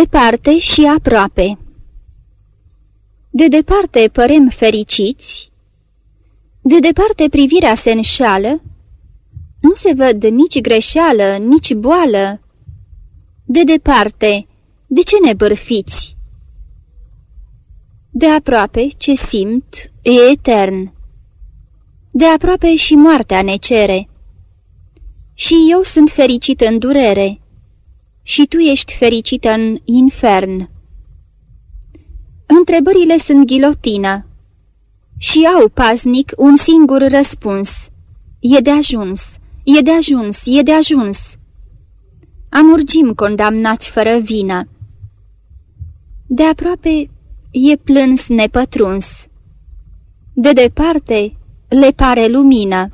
Departe și aproape De departe părem fericiți, de departe privirea se înșală, nu se văd nici greșeală, nici boală. De departe, de ce ne bârfiți? De aproape ce simt e etern. De aproape și moartea ne cere. Și eu sunt fericit în durere și tu ești fericită în infern. Întrebările sunt ghilotină și au paznic un singur răspuns. E de ajuns, e de ajuns, e de ajuns. Amurgim condamnați fără vină. De aproape e plâns nepătruns. De departe le pare lumină.